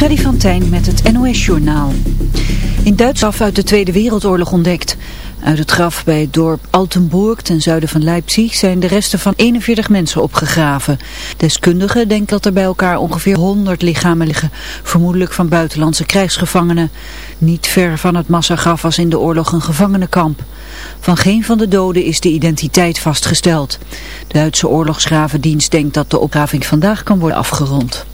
Freddy van Tijn met het NOS-journaal. In Duitsland uit de Tweede Wereldoorlog ontdekt. Uit het graf bij het dorp Altenburg ten zuiden van Leipzig zijn de resten van 41 mensen opgegraven. Deskundigen denken dat er bij elkaar ongeveer 100 lichamen liggen, vermoedelijk van buitenlandse krijgsgevangenen. Niet ver van het massagraf was in de oorlog een gevangenenkamp. Van geen van de doden is de identiteit vastgesteld. De Duitse oorlogsgravendienst denkt dat de opgraving vandaag kan worden afgerond.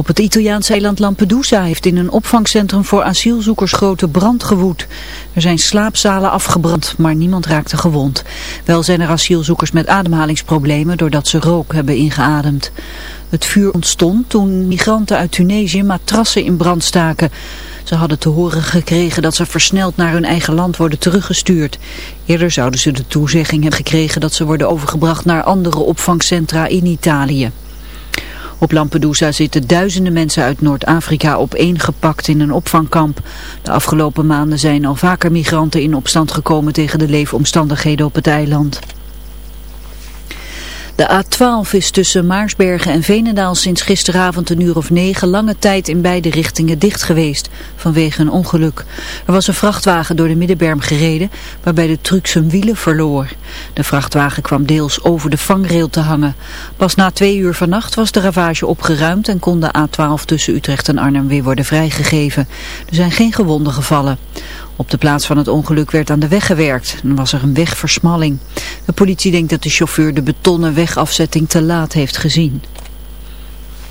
Op het Italiaanse eiland Lampedusa heeft in een opvangcentrum voor asielzoekers grote brand gewoed. Er zijn slaapzalen afgebrand, maar niemand raakte gewond. Wel zijn er asielzoekers met ademhalingsproblemen doordat ze rook hebben ingeademd. Het vuur ontstond toen migranten uit Tunesië matrassen in brand staken. Ze hadden te horen gekregen dat ze versneld naar hun eigen land worden teruggestuurd. Eerder zouden ze de toezegging hebben gekregen dat ze worden overgebracht naar andere opvangcentra in Italië. Op Lampedusa zitten duizenden mensen uit Noord-Afrika opeengepakt in een opvangkamp. De afgelopen maanden zijn al vaker migranten in opstand gekomen tegen de leefomstandigheden op het eiland. De A12 is tussen Maarsbergen en Venendaal sinds gisteravond een uur of negen lange tijd in beide richtingen dicht geweest, vanwege een ongeluk. Er was een vrachtwagen door de middenberm gereden, waarbij de truck zijn wielen verloor. De vrachtwagen kwam deels over de vangrail te hangen. Pas na twee uur vannacht was de ravage opgeruimd en kon de A12 tussen Utrecht en Arnhem weer worden vrijgegeven. Er zijn geen gewonden gevallen. Op de plaats van het ongeluk werd aan de weg gewerkt en was er een wegversmalling. De politie denkt dat de chauffeur de betonnen wegafzetting te laat heeft gezien.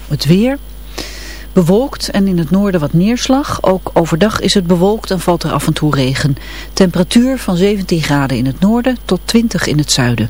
Het weer... Bewolkt en in het noorden wat neerslag. Ook overdag is het bewolkt en valt er af en toe regen. Temperatuur van 17 graden in het noorden tot 20 in het zuiden.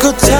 자꾸 자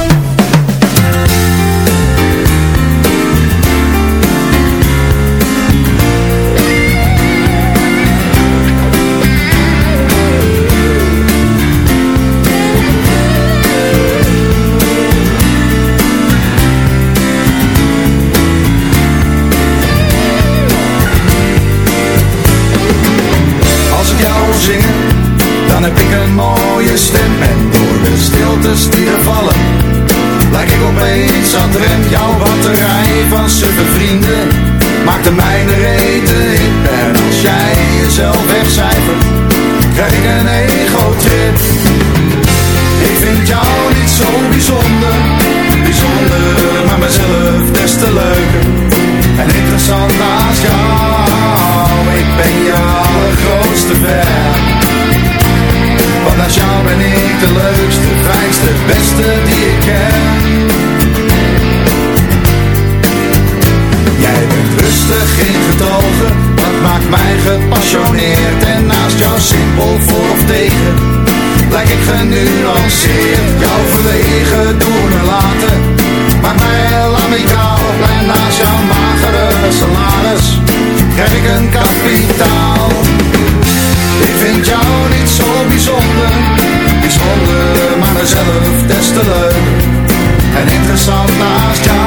Opeens zat rent jouw batterij van suffe vrienden. Maakte mijn reten hip En als jij jezelf wegcijfert Krijg ik een ego-trip Ik vind jou niet zo bijzonder. Bijzonder, maar mezelf des te leuker. En interessant naast jou Ik ben je allergrootste fan. Want naast jou ben ik de leukste, fijnste, beste die ik ken Jij bent rustig in getogen, dat maakt mij gepassioneerd En naast jou simpel voor of tegen, lijk ik genuanceerd Jouw verlegen doen en laten, maakt mij heel amicaal En naast jouw magere salaris, krijg ik een kapitaal. Ik vind jou niet zo bijzonder, bijzonder, maar mezelf des te leuk En interessant naast jou,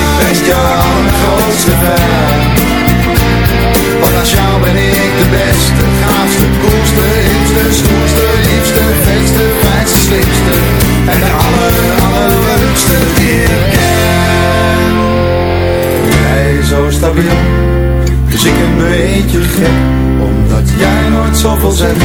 ik ben je allergrootste fan. Want als jou ben ik de beste, gaafste, koelste, hipste, stoerste, liefste, vetste, fijnste, slimste En de aller, allerleukste die ik ken. Jij zo stabiel, dus ik een beetje gek Omdat jij nooit zoveel zegt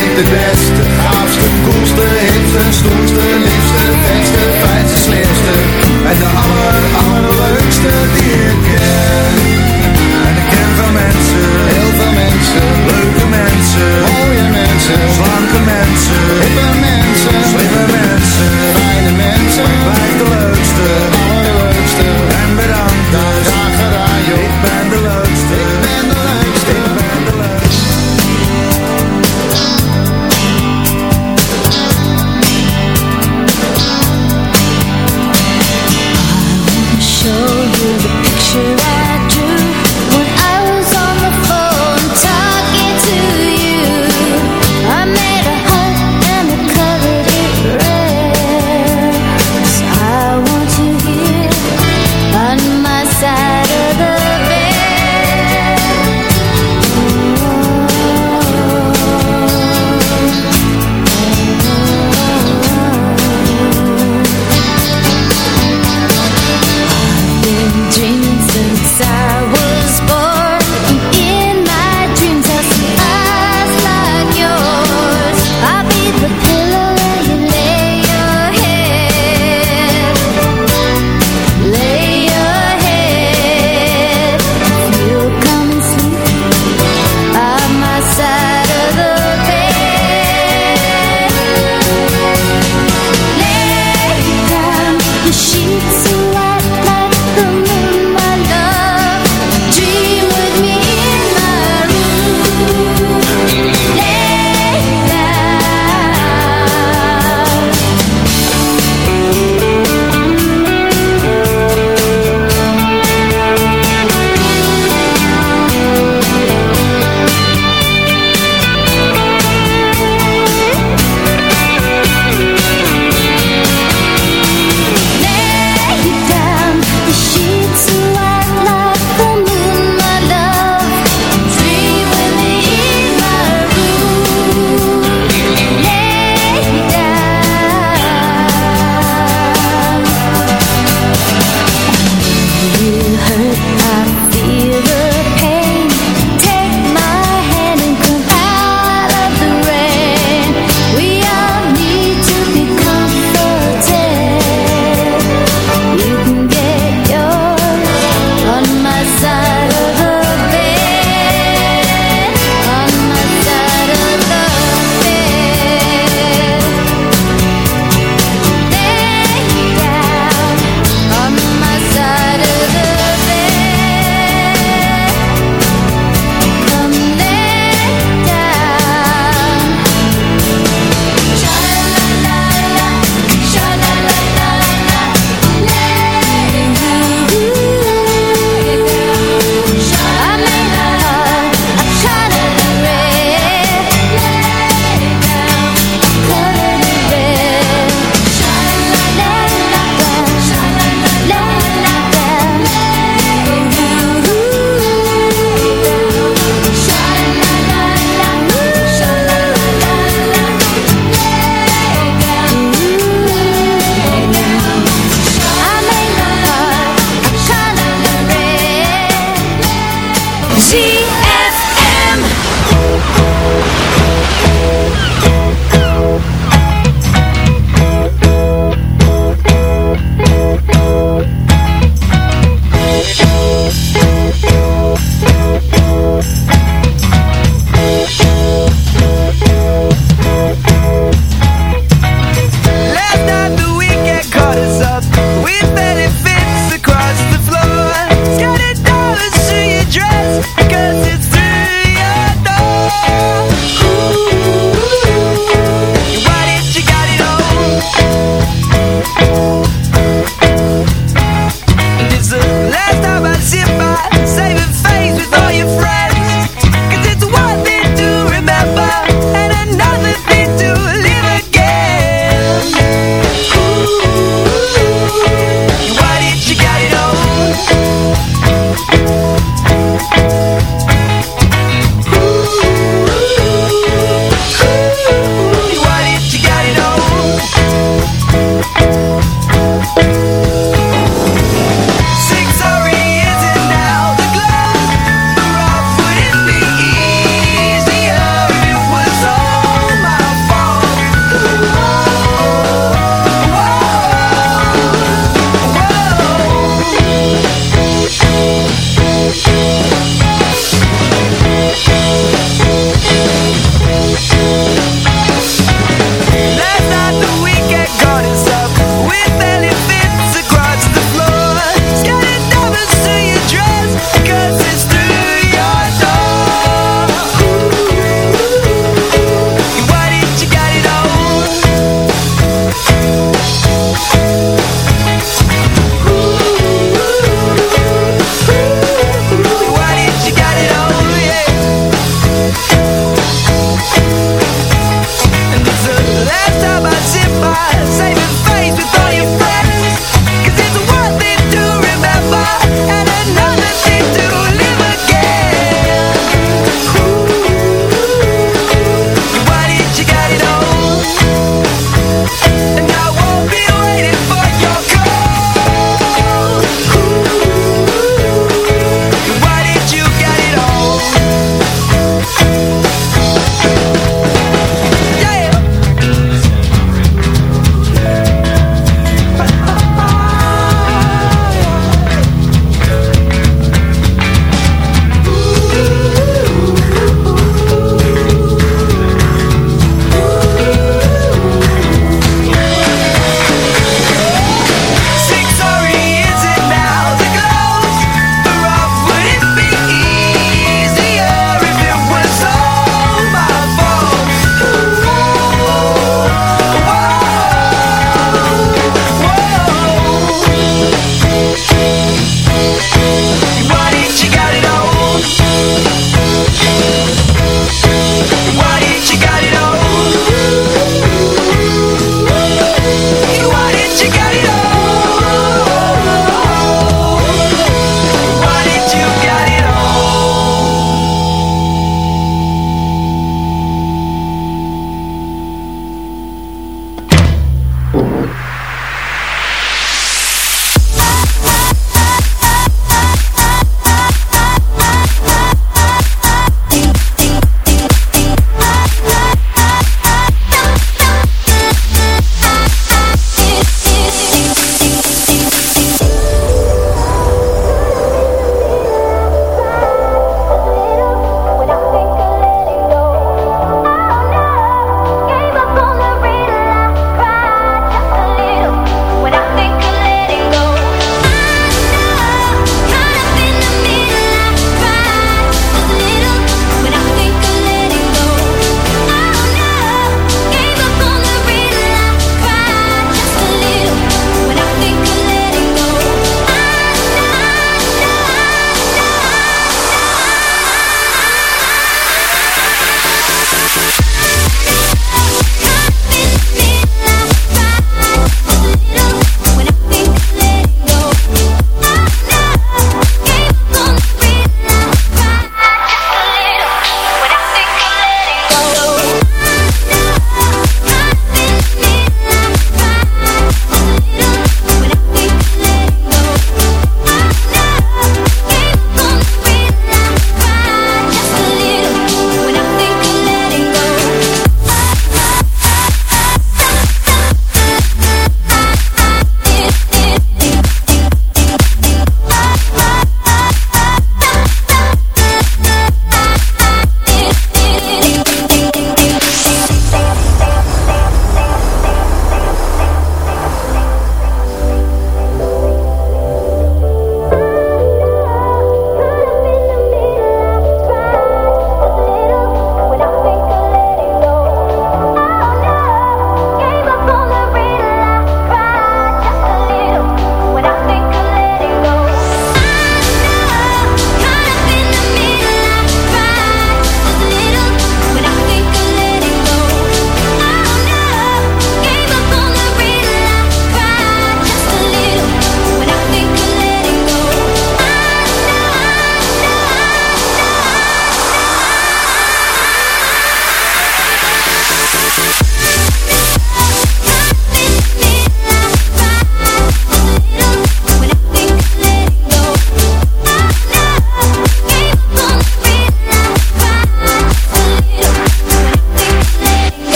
de beste, gaafste, koelste, hipste, stoerste, liefste, vetste, fijnste, slimste En de aller, allerleukste die ik ken. En ik ken veel mensen, heel veel mensen Leuke mensen, mooie mensen, slanke mensen Hippe mensen, slimme mensen,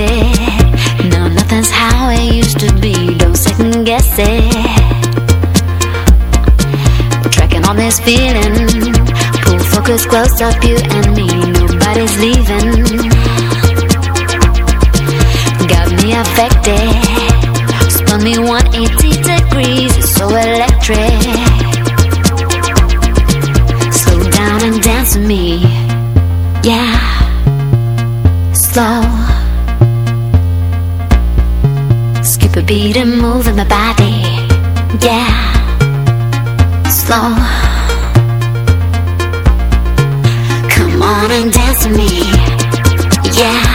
connected. No, nothing's how it used to be. Don't second guess it. Tracking on this feeling. Pull focus close up, you and me. Nobody's leaving. Got me affected. Spun me 180 degrees. It's so electric. Slow down and dance with me. Yeah. Slow. A beat and move in my body. Yeah. Slow. Come on and dance with me. Yeah.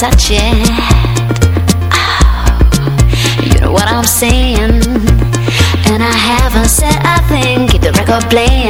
Touching. Oh, you know what I'm saying? And I haven't said a thing. Keep the record playing.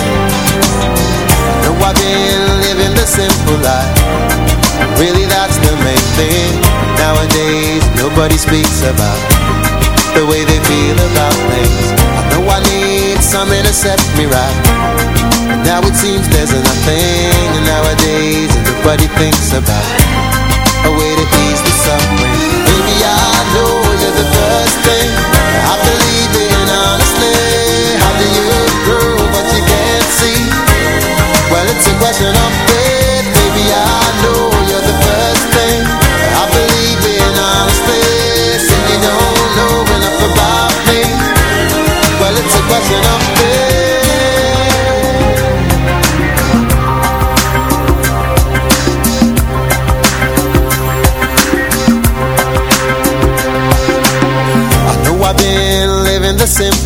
simple life. Really that's the main thing Nowadays nobody speaks about. The way they feel about things. I know I need something to set me right. But now it seems there's nothing And nowadays everybody thinks about. A way to ease the suffering. Baby I know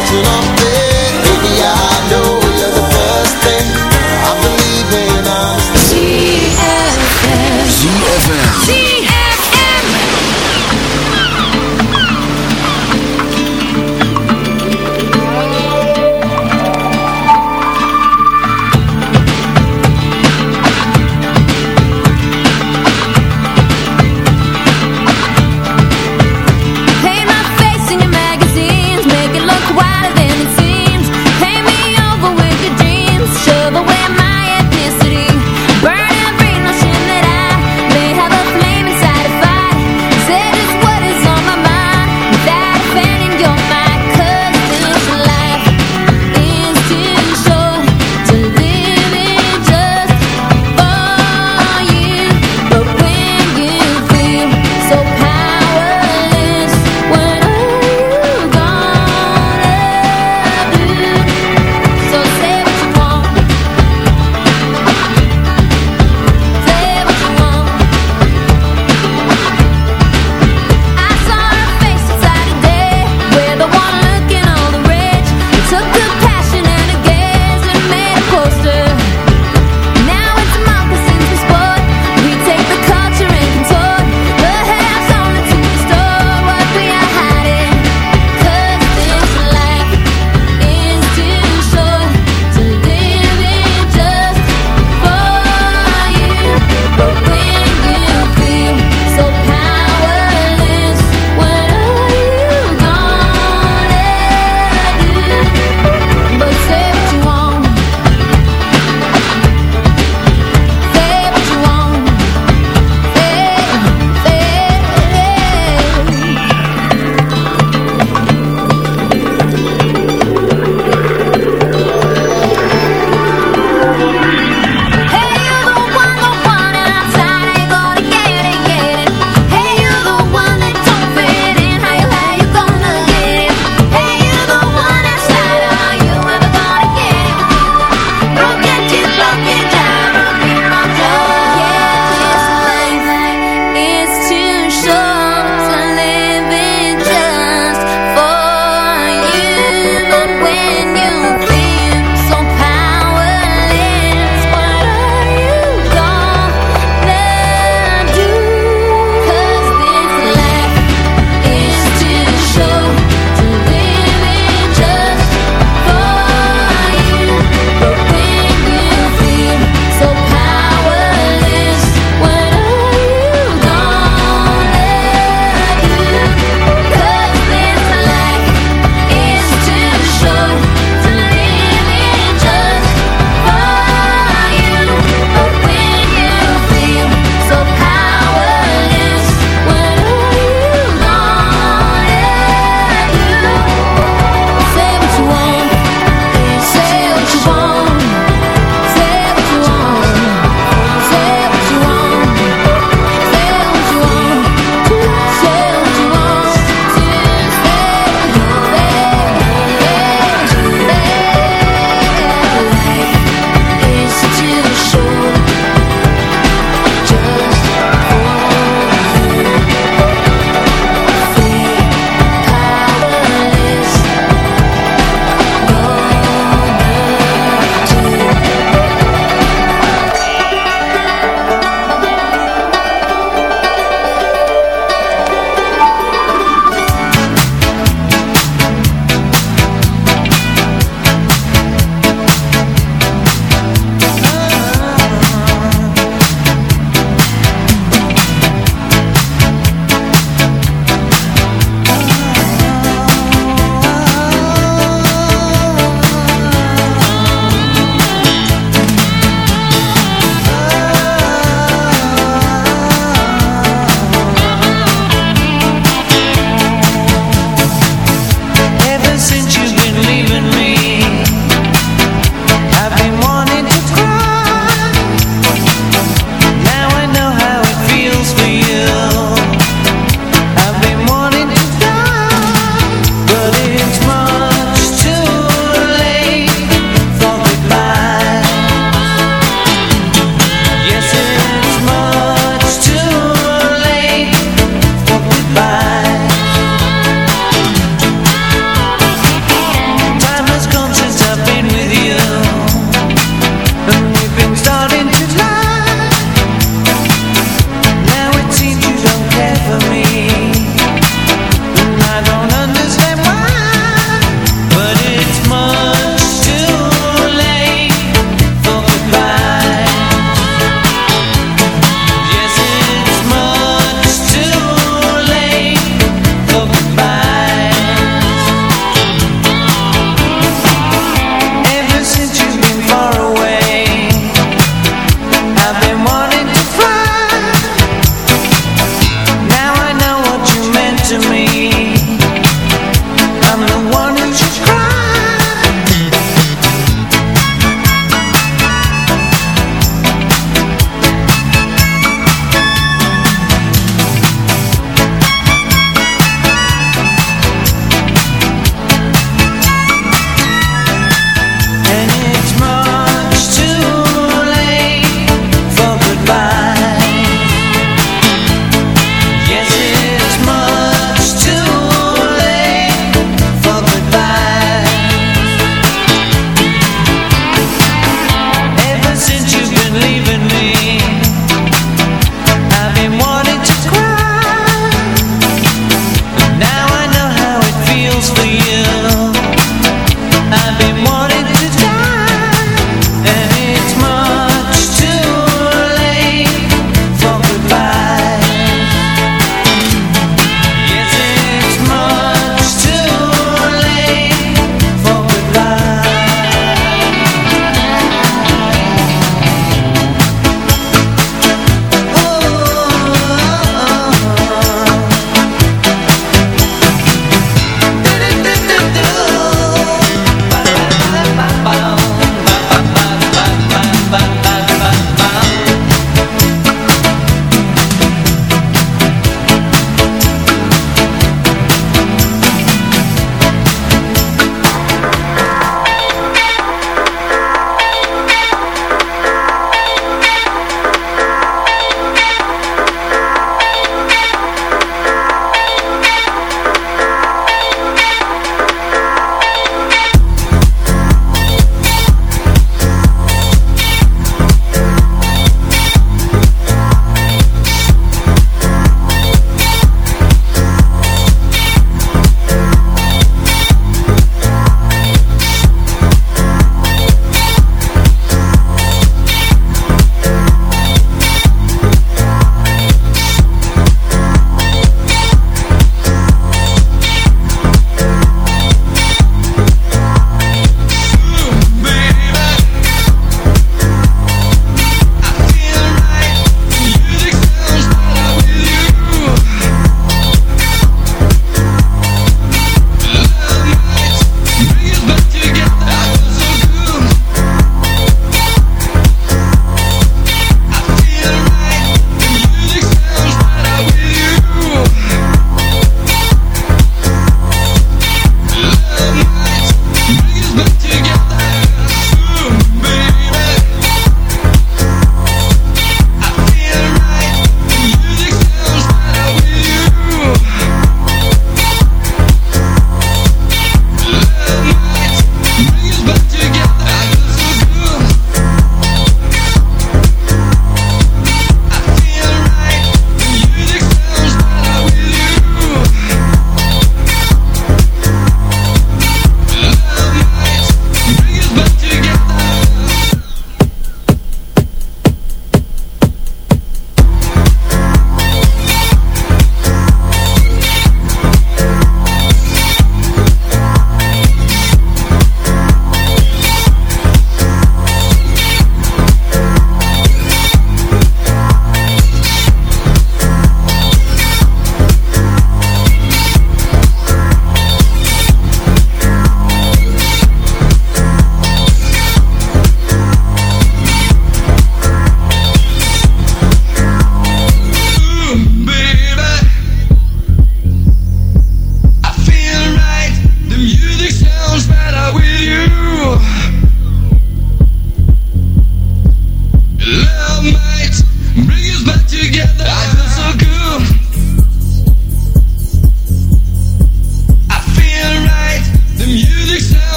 catching know.